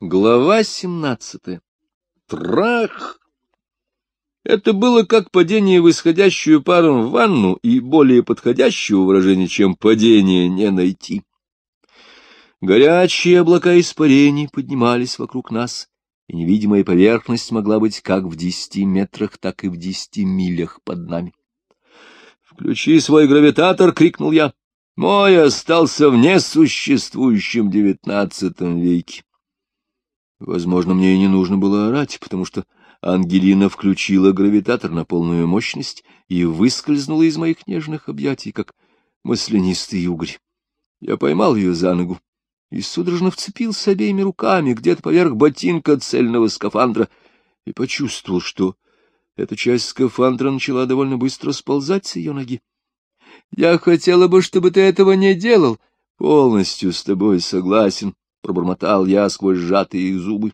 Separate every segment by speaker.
Speaker 1: Глава семнадцатая. Трах! Это было как падение в исходящую паром в ванну, и более подходящего выражения, чем падение, не найти. Горячие облака испарений поднимались вокруг нас, и невидимая поверхность могла быть как в десяти метрах, так и в десяти милях под нами. «Включи свой гравитатор!» — крикнул я. «Мой остался в несуществующем девятнадцатом веке». Возможно, мне и не нужно было орать, потому что Ангелина включила гравитатор на полную мощность и выскользнула из моих нежных объятий, как маслянистый угорь. Я поймал ее за ногу и судорожно вцепился обеими руками где-то поверх ботинка цельного скафандра и почувствовал, что эта часть скафандра начала довольно быстро сползать с ее ноги. — Я хотела бы, чтобы ты этого не делал. Полностью с тобой согласен, пробормотал я сквозь сжатые зубы.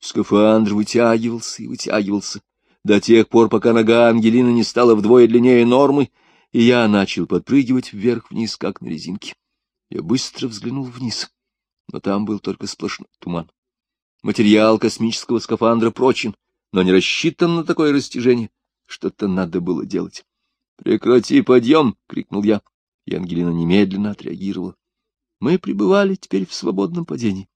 Speaker 1: Скафандр вытягивался и вытягивался до тех пор, пока нога Ангелины не стала вдвое длиннее нормы, и я начал подпрыгивать вверх-вниз, как на резинке. Я быстро взглянул вниз, но там был только сплошной туман. Материал космического скафандра прочен, но не рассчитан на такое растяжение. Что-то надо было делать. — Прекрати подъем! — крикнул я, и Ангелина немедленно отреагировала мы пребывали теперь в свободном падении.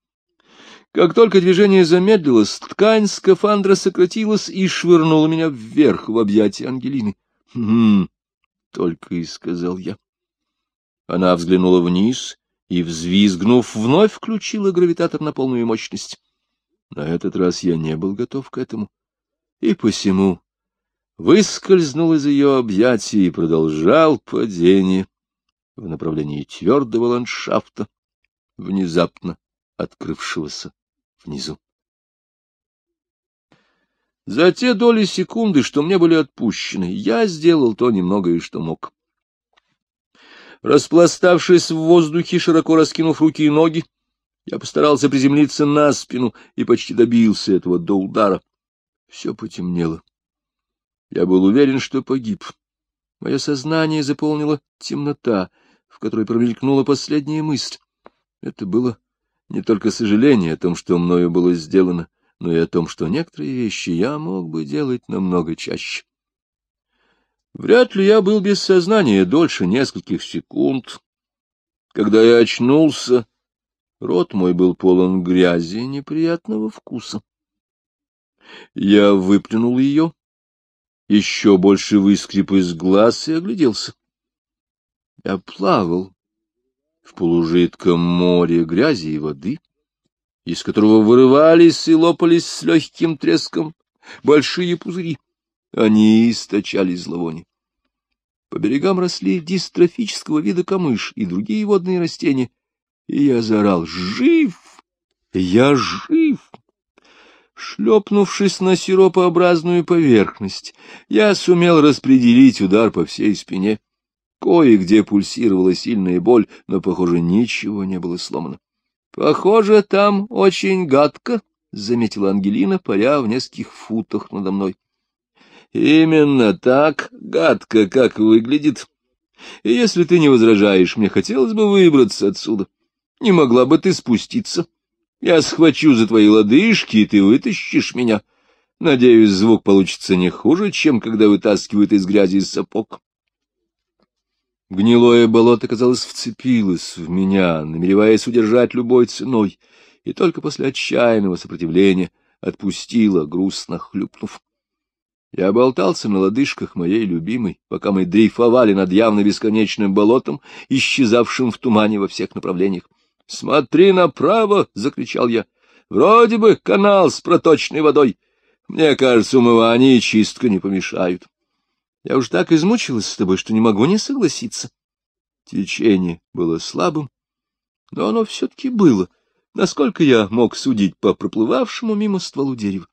Speaker 1: Как только движение замедлилось, ткань скафандра сократилась и швырнула меня вверх в объятия Ангелины. «Хм!» — только и сказал я. Она взглянула вниз и, взвизгнув, вновь включила гравитатор на полную мощность. На этот раз я не был готов к этому, и посему выскользнул из ее объятий и продолжал падение в направлении твердого ландшафта, внезапно открывшегося внизу. За те доли секунды, что мне были отпущены, я сделал то немногое, что мог. Распластавшись в воздухе, широко раскинув руки и ноги, я постарался приземлиться на спину и почти добился этого до удара. Все потемнело. Я был уверен, что погиб. Мое сознание заполнила темнота, в которой промелькнула последняя мысль. Это было не только сожаление о том, что мною было сделано, но и о том, что некоторые вещи я мог бы делать намного чаще. Вряд ли я был без сознания дольше нескольких секунд. Когда я очнулся, рот мой был полон грязи неприятного вкуса. Я выплюнул ее, еще больше выскреб из глаз и огляделся. Я плавал в полужидком море грязи и воды, из которого вырывались и лопались с легким треском большие пузыри. Они источали зловоние. По берегам росли дистрофического вида камыш и другие водные растения, и я заорал «Жив! Я жив!» Шлепнувшись на сиропообразную поверхность, я сумел распределить удар по всей спине. Кое-где пульсировала сильная боль, но, похоже, ничего не было сломано. — Похоже, там очень гадко, — заметила Ангелина, паря в нескольких футах надо мной. — Именно так гадко, как выглядит. И если ты не возражаешь, мне хотелось бы выбраться отсюда. Не могла бы ты спуститься? Я схвачу за твои лодыжки, и ты вытащишь меня. Надеюсь, звук получится не хуже, чем когда вытаскивают из грязи сапог. Гнилое болото, казалось, вцепилось в меня, намереваясь удержать любой ценой, и только после отчаянного сопротивления отпустило, грустно хлюпнув. Я болтался на лодыжках моей любимой, пока мы дрейфовали над явно бесконечным болотом, исчезавшим в тумане во всех направлениях. «Смотри направо!» — закричал я. «Вроде бы канал с проточной водой. Мне кажется, умывание и чистка не помешают». Я уж так измучилась с тобой, что не могу не согласиться. Течение было слабым, но оно все-таки было, насколько я мог судить по проплывавшему мимо стволу дерева.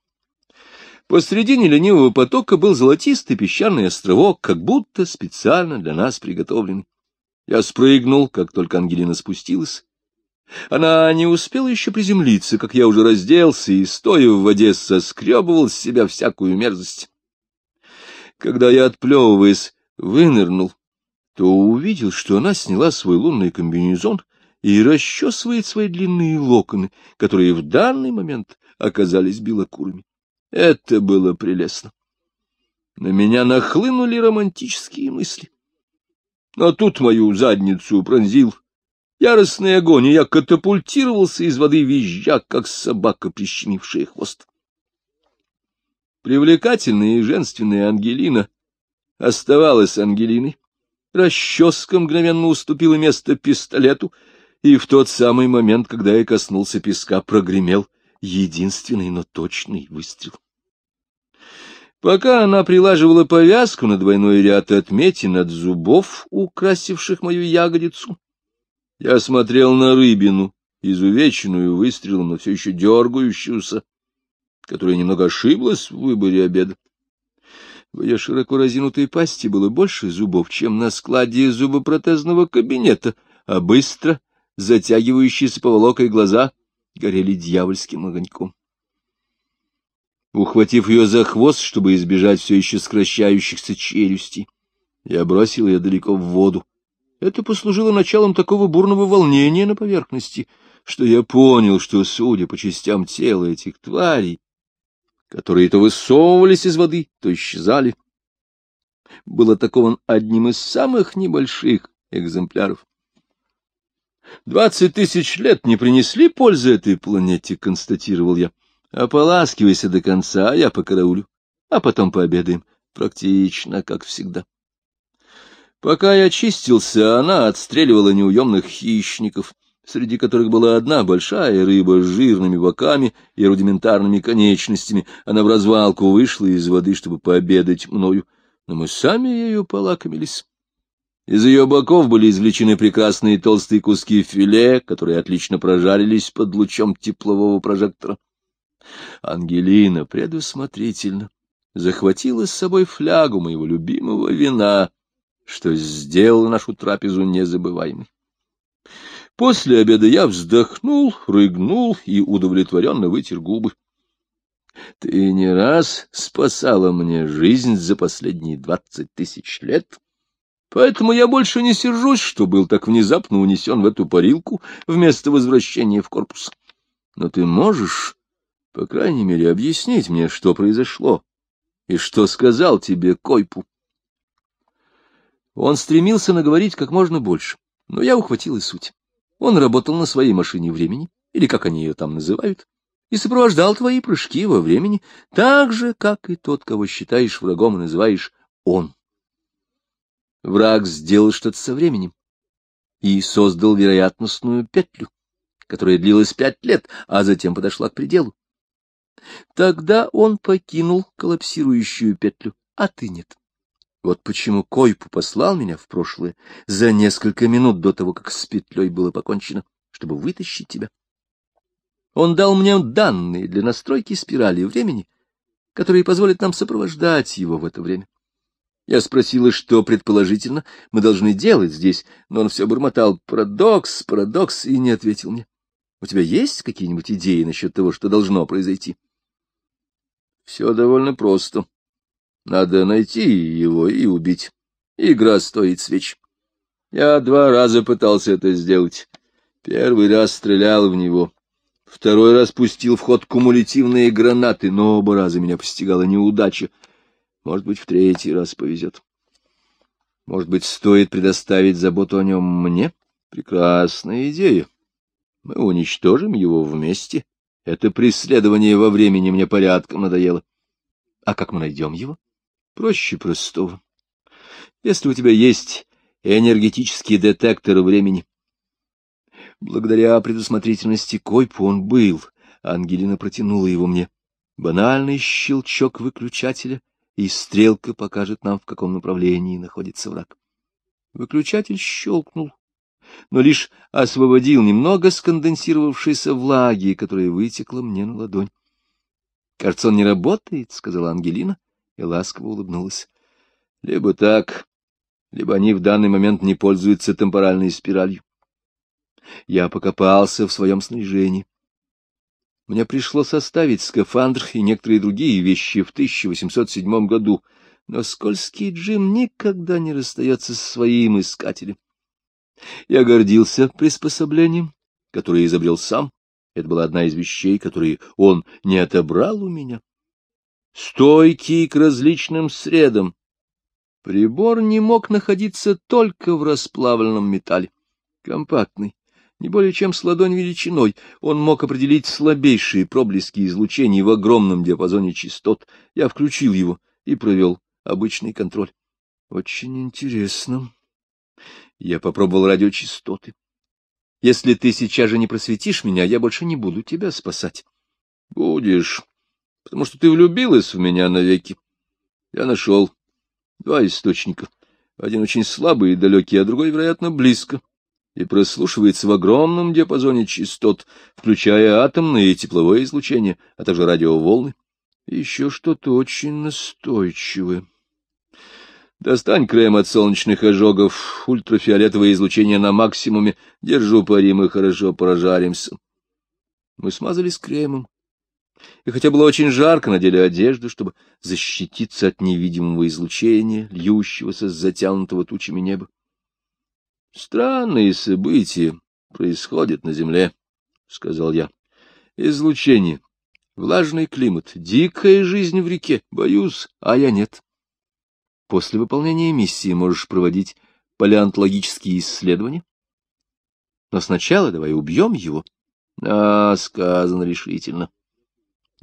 Speaker 1: Посредине ленивого потока был золотистый песчаный островок, как будто специально для нас приготовленный. Я спрыгнул, как только Ангелина спустилась. Она не успела еще приземлиться, как я уже разделся и, стоя в воде, соскребывал с себя всякую мерзость. Когда я, отплевываясь, вынырнул, то увидел, что она сняла свой лунный комбинезон и расчесывает свои длинные локоны, которые в данный момент оказались белокурыми. Это было прелестно. На меня нахлынули романтические мысли. Но тут мою задницу пронзил яростный огонь, и я катапультировался из воды, визжа, как собака, прищемившая хвост. Привлекательная и женственная Ангелина оставалась Ангелиной. Расческа мгновенно уступила место пистолету, и в тот самый момент, когда я коснулся песка, прогремел единственный, но точный выстрел. Пока она прилаживала повязку на двойной ряд отметин от зубов, украсивших мою ягодицу, я смотрел на рыбину, изувеченную выстрелом, но все еще дергающуюся, которая немного ошиблась в выборе обеда. В ее широко разинутой пасти было больше зубов, чем на складе зубопротезного кабинета, а быстро затягивающиеся поволокой глаза горели дьявольским огоньком. Ухватив ее за хвост, чтобы избежать все еще сокращающихся челюстей, я бросил ее далеко в воду. Это послужило началом такого бурного волнения на поверхности, что я понял, что, судя по частям тела этих тварей, которые то высовывались из воды, то исчезали, был атакован одним из самых небольших экземпляров. Двадцать тысяч лет не принесли пользы этой планете, констатировал я. Ополаскивайся до конца, а я покараулю, а потом пообедаем. Практично, как всегда. Пока я чистился, она отстреливала неуемных хищников, среди которых была одна большая рыба с жирными боками и рудиментарными конечностями. Она в развалку вышла из воды, чтобы пообедать мною, но мы сами ею полакомились. Из ее боков были извлечены прекрасные толстые куски филе, которые отлично прожарились под лучом теплового прожектора. Ангелина предусмотрительно захватила с собой флягу моего любимого вина, что сделало нашу трапезу незабываемой. После обеда я вздохнул, рыгнул и удовлетворенно вытер губы. — Ты не раз спасала мне жизнь за последние двадцать тысяч лет, поэтому я больше не сержусь, что был так внезапно унесен в эту парилку вместо возвращения в корпус. Но ты можешь по крайней мере, объяснить мне, что произошло, и что сказал тебе Койпу. Он стремился наговорить как можно больше, но я ухватил и суть. Он работал на своей машине времени, или как они ее там называют, и сопровождал твои прыжки во времени, так же, как и тот, кого считаешь врагом и называешь он. Враг сделал что-то со временем и создал вероятностную петлю, которая длилась пять лет, а затем подошла к пределу. Тогда он покинул коллапсирующую петлю, а ты нет. Вот почему Койпу послал меня в прошлое за несколько минут до того, как с петлей было покончено, чтобы вытащить тебя. Он дал мне данные для настройки спирали времени, которые позволят нам сопровождать его в это время. Я спросила, что, предположительно, мы должны делать здесь, но он все бормотал «парадокс, парадокс» и не ответил мне. У тебя есть какие-нибудь идеи насчет того, что должно произойти? Все довольно просто. Надо найти его и убить. Игра стоит свеч. Я два раза пытался это сделать. Первый раз стрелял в него. Второй раз пустил в ход кумулятивные гранаты, но оба раза меня постигала неудача. Может быть, в третий раз повезет. Может быть, стоит предоставить заботу о нем мне? Прекрасная идея. Мы уничтожим его вместе. Это преследование во времени мне порядком надоело. А как мы найдем его? Проще простого. Если у тебя есть энергетический детектор времени. Благодаря предусмотрительности Койпу он был. Ангелина протянула его мне. Банальный щелчок выключателя, и стрелка покажет нам, в каком направлении находится враг. Выключатель щелкнул, но лишь освободил немного сконденсировавшейся влаги, которая вытекла мне на ладонь. — Кажется, он не работает, — сказала Ангелина и ласково улыбнулась. — Либо так, либо они в данный момент не пользуются темпоральной спиралью. Я покопался в своем снаряжении. Мне пришлось оставить скафандр и некоторые другие вещи в 1807 году, но скользкий Джим никогда не расстается со своим искателем. Я гордился приспособлением, которое изобрел сам. Это была одна из вещей, которые он не отобрал у меня. Стойкий к различным средам. Прибор не мог находиться только в расплавленном металле. Компактный, не более чем с ладонь величиной, он мог определить слабейшие проблески излучений в огромном диапазоне частот. Я включил его и провел обычный контроль. Очень интересно. Я попробовал радиочастоты. Если ты сейчас же не просветишь меня, я больше не буду тебя спасать. Будешь, потому что ты влюбилась в меня навеки. Я нашел два источника. Один очень слабый и далекий, а другой, вероятно, близко и прослушивается в огромном диапазоне частот, включая атомное и тепловое излучение, а также радиоволны. И еще что-то очень настойчивое. Достань крем от солнечных ожогов, ультрафиолетовое излучение на максимуме, держу пари, мы хорошо прожаримся. Мы смазались кремом, и хотя было очень жарко, надели одежду, чтобы защититься от невидимого излучения, льющегося с затянутого тучами неба. Странные события происходят на Земле, — сказал я. Излучение, влажный климат, дикая жизнь в реке. Боюсь, а я нет. После выполнения миссии можешь проводить палеонтологические исследования. Но сначала давай убьем его. А, сказано решительно.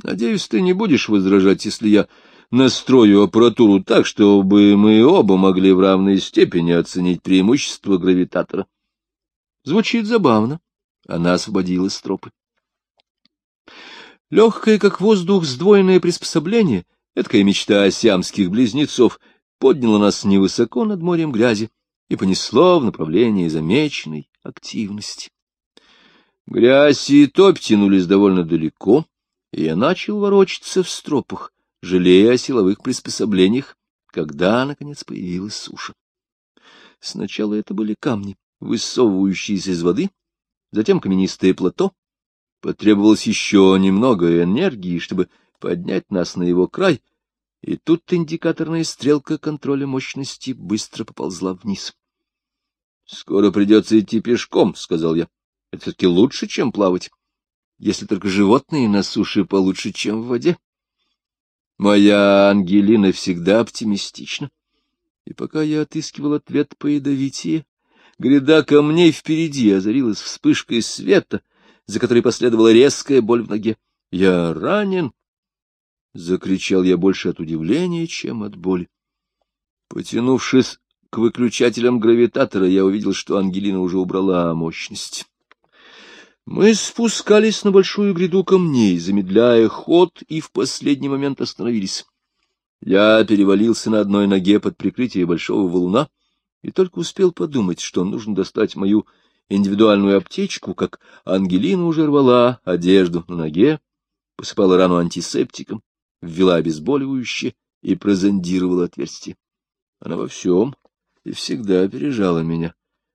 Speaker 1: Надеюсь, ты не будешь возражать, если я настрою аппаратуру так, чтобы мы оба могли в равной степени оценить преимущество гравитатора. Звучит забавно. Она освободила стропы. Легкое, как воздух, сдвоенное приспособление, эдакая мечта сиамских близнецов, подняло нас невысоко над морем грязи и понесло в направлении замеченной активности. Грязь и топь тянулись довольно далеко, я начал ворочаться в стропах, жалея о силовых приспособлениях, когда, наконец, появилась суша. Сначала это были камни, высовывающиеся из воды, затем каменистое плато. Потребовалось еще немного энергии, чтобы поднять нас на его край, и тут индикаторная стрелка контроля мощности быстро поползла вниз. — Скоро придется идти пешком, — сказал я. — Это все-таки лучше, чем плавать, если только животные на суше получше, чем в воде. Моя Ангелина всегда оптимистична. И пока я отыскивал ответ по ядовитие, гряда камней впереди озарилась вспышкой света, за которой последовала резкая боль в ноге. «Я ранен!» — закричал я больше от удивления, чем от боли. Потянувшись к выключателям гравитатора, я увидел, что Ангелина уже убрала мощность. Мы спускались на большую гряду камней, замедляя ход, и в последний момент остановились. Я перевалился на одной ноге под прикрытие большого валуна и только успел подумать, что нужно достать мою индивидуальную аптечку, как Ангелина уже рвала одежду на ноге, посыпала рану антисептиком, ввела обезболивающее и прозондировала отверстие. Она во всем и всегда опережала меня,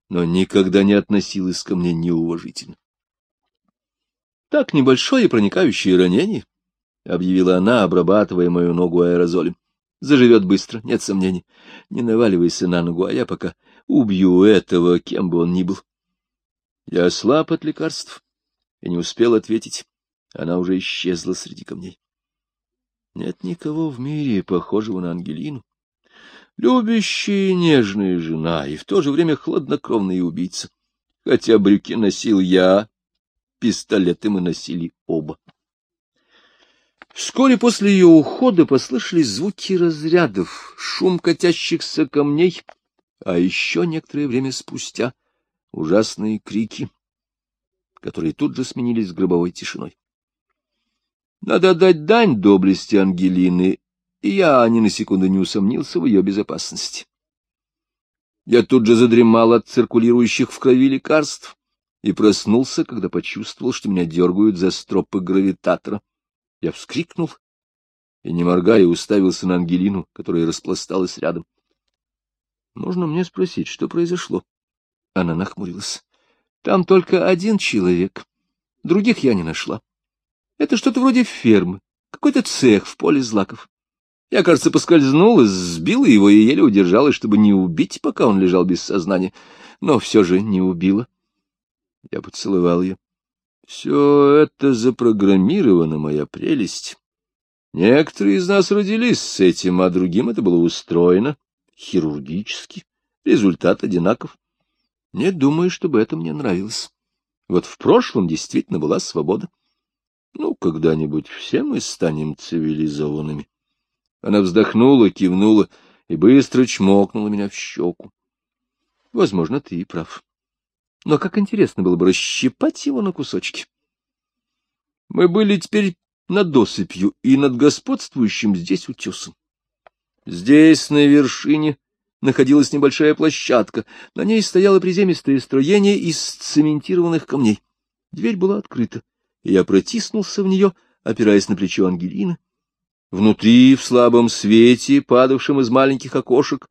Speaker 1: но никогда не относилась ко мне неуважительно. Так небольшое проникающее ранение, — объявила она, обрабатывая мою ногу аэрозолем. Заживет быстро, нет сомнений. Не наваливайся на ногу, а я пока убью этого, кем бы он ни был. Я слаб от лекарств и не успел ответить. Она уже исчезла среди камней. Нет никого в мире, похожего на Ангелину. Любящая и нежная жена, и в то же время хладнокровная убийца. Хотя брюки носил я, пистолеты мы носили оба. Вскоре после ее ухода послышались звуки разрядов, шум катящихся камней, а еще некоторое время спустя ужасные крики, которые тут же сменились гробовой тишиной. Надо отдать дань доблести Ангелины, и я ни на секунду не усомнился в ее безопасности. Я тут же задремал от циркулирующих в крови лекарств, и проснулся, когда почувствовал, что меня дергают за стропы гравитатора. Я вскрикнул и, не моргая, уставился на Ангелину, которая распласталась рядом. — Можно мне спросить, что произошло? Она нахмурилась. — Там только один человек. Других я не нашла. Это что-то вроде фермы, какой-то цех в поле злаков. Я, кажется, поскользнулась, сбила его и еле удержалась, чтобы не убить, пока он лежал без сознания. но все же не убила. Я поцеловал ее. Все это запрограммировано, моя прелесть. Некоторые из нас родились с этим, а другим это было устроено хирургически. Результат одинаков. Не думаю, чтобы это мне нравилось. Вот в прошлом действительно была свобода. Ну, когда-нибудь все мы станем цивилизованными. Она вздохнула, кивнула и быстро чмокнула меня в щеку. Возможно, ты и прав. Но как интересно было бы расщипать его на кусочки. Мы были теперь над досыпью и над господствующим здесь утесом. Здесь, на вершине, находилась небольшая площадка. На ней стояло приземистое строение из цементированных камней. Дверь была открыта, и я протиснулся в нее, опираясь на плечо Ангелины. Внутри, в слабом свете, падавшем из маленьких окошек,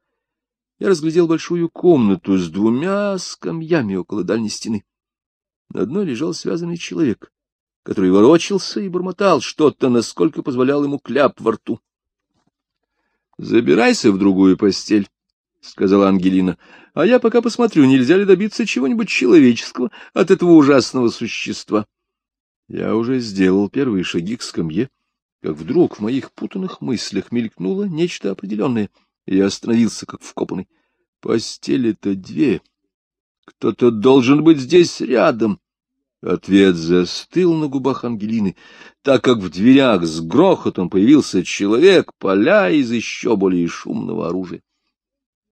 Speaker 1: я разглядел большую комнату с двумя скамьями около дальней стены. На одной лежал связанный человек, который ворочался и бормотал что-то, насколько позволял ему кляп во рту. — Забирайся в другую постель, — сказала Ангелина, — а я пока посмотрю, нельзя ли добиться чего-нибудь человеческого от этого ужасного существа. Я уже сделал первые шаги к скамье, как вдруг в моих путанных мыслях мелькнуло нечто определенное — я остановился, как вкопанный. Постели-то две. Кто-то должен быть здесь рядом. Ответ застыл на губах Ангелины, так как в дверях с грохотом появился человек, поля из еще более шумного оружия.